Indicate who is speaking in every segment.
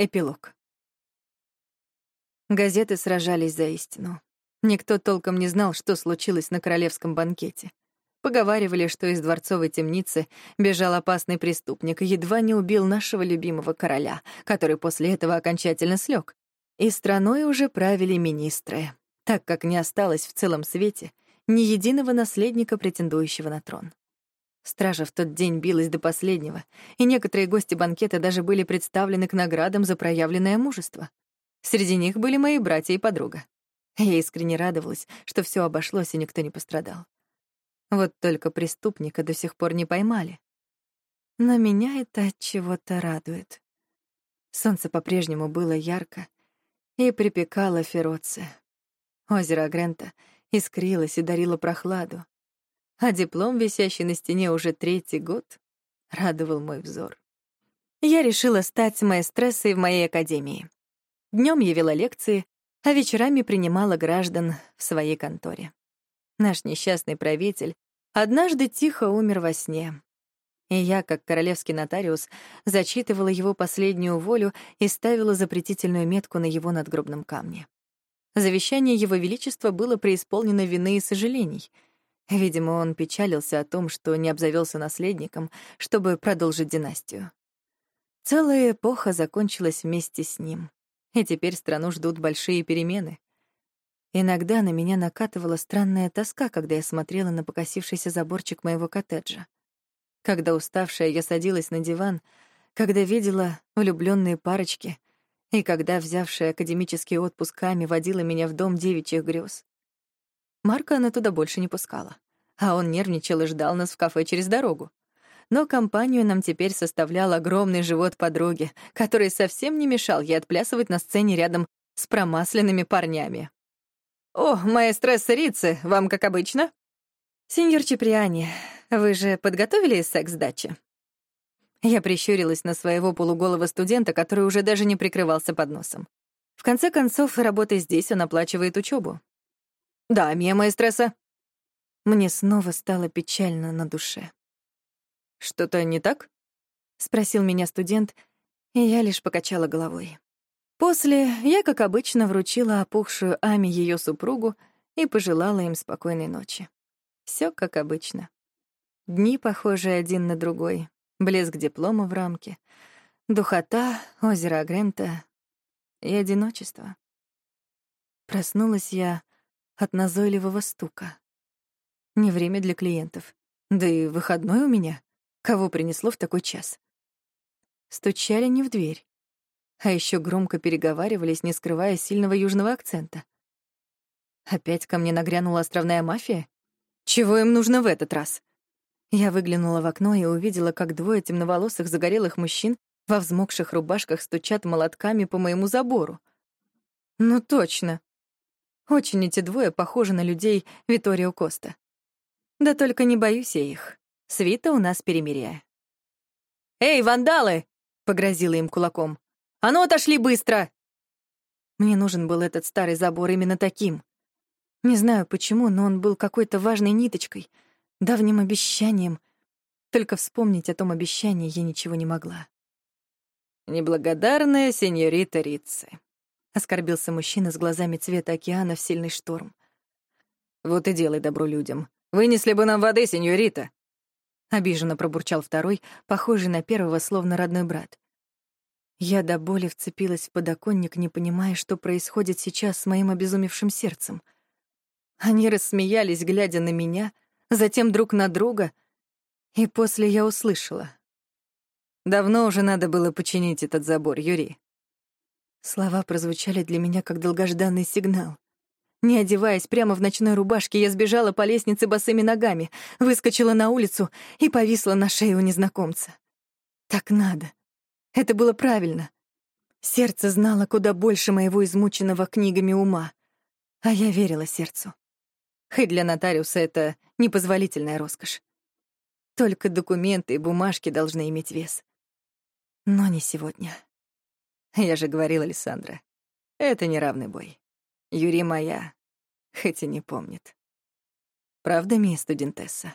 Speaker 1: Эпилог. Газеты сражались за истину. Никто толком не знал, что случилось на королевском банкете. Поговаривали, что из дворцовой темницы бежал опасный преступник едва не убил нашего любимого короля, который после этого окончательно слег. И страной уже правили министры, так как не осталось в целом свете ни единого наследника, претендующего на трон. Стража в тот день билась до последнего, и некоторые гости банкета даже были представлены к наградам за проявленное мужество. Среди них были мои братья и подруга. Я искренне радовалась, что все обошлось и никто не пострадал. Вот только преступника до сих пор не поймали. Но меня это от чего-то радует. Солнце по-прежнему было ярко и припекало Фероце. Озеро Агрента искрилось и дарило прохладу, а диплом, висящий на стене уже третий год, радовал мой взор. Я решила стать маэстрессой в моей академии. Днем я вела лекции, а вечерами принимала граждан в своей конторе. Наш несчастный правитель однажды тихо умер во сне. И я, как королевский нотариус, зачитывала его последнюю волю и ставила запретительную метку на его надгробном камне. Завещание Его Величества было преисполнено вины и сожалений. Видимо, он печалился о том, что не обзавелся наследником, чтобы продолжить династию. Целая эпоха закончилась вместе с ним и теперь страну ждут большие перемены. Иногда на меня накатывала странная тоска, когда я смотрела на покосившийся заборчик моего коттеджа. Когда уставшая я садилась на диван, когда видела влюбленные парочки и когда взявшая академический отпуск Ами водила меня в дом девичьих грез. Марка она туда больше не пускала, а он нервничал и ждал нас в кафе через дорогу но компанию нам теперь составлял огромный живот подруги, который совсем не мешал ей отплясывать на сцене рядом с промасленными парнями. «О, маэстресса Рицы, вам как обычно?» «Сеньор Чиприани, вы же подготовили секс-дачи?» Я прищурилась на своего полуголого студента, который уже даже не прикрывался под носом. В конце концов, работая здесь, он оплачивает учебу. «Да, мия маэстресса». Мне снова стало печально на душе. «Что-то не так?» — спросил меня студент, и я лишь покачала головой. После я, как обычно, вручила опухшую Ами ее супругу и пожелала им спокойной ночи. Все как обычно. Дни похожи один на другой. Блеск диплома в рамке, духота, озеро Агрента и одиночество. Проснулась я от назойливого стука. Не время для клиентов. Да и выходной у меня. Кого принесло в такой час? Стучали не в дверь, а еще громко переговаривались, не скрывая сильного южного акцента. Опять ко мне нагрянула островная мафия? Чего им нужно в этот раз? Я выглянула в окно и увидела, как двое темноволосых загорелых мужчин во взмокших рубашках стучат молотками по моему забору. Ну точно. Очень эти двое похожи на людей Виторио Коста. Да только не боюсь я их. Свита у нас перемирие. «Эй, вандалы!» — погрозила им кулаком. «А ну, отошли быстро!» Мне нужен был этот старый забор именно таким. Не знаю почему, но он был какой-то важной ниточкой, давним обещанием. Только вспомнить о том обещании я ничего не могла. «Неблагодарная сеньорита Рицци», — оскорбился мужчина с глазами цвета океана в сильный шторм. «Вот и делай добро людям. Вынесли бы нам воды, сеньорита!» — обиженно пробурчал второй, похожий на первого, словно родной брат. Я до боли вцепилась в подоконник, не понимая, что происходит сейчас с моим обезумевшим сердцем. Они рассмеялись, глядя на меня, затем друг на друга, и после я услышала. «Давно уже надо было починить этот забор, Юрий». Слова прозвучали для меня как долгожданный сигнал. Не одеваясь, прямо в ночной рубашке, я сбежала по лестнице босыми ногами, выскочила на улицу и повисла на шее у незнакомца. Так надо. Это было правильно. Сердце знало куда больше моего измученного книгами ума. А я верила сердцу. Хоть для нотариуса это непозволительная роскошь. Только документы и бумажки должны иметь вес. Но не сегодня. Я же говорила, Александра, это неравный бой. Юри моя, хоть и не помнит. Правда, мисс студентесса?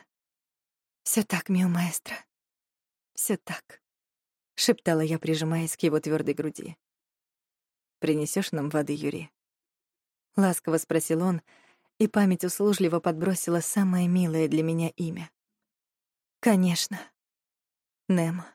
Speaker 1: Все так, мио маэстро. Все так, шептала я, прижимаясь к его твердой груди. принесешь нам воды, Юрий?» Ласково спросил он, и память услужливо подбросила самое милое для меня имя. «Конечно. Немо».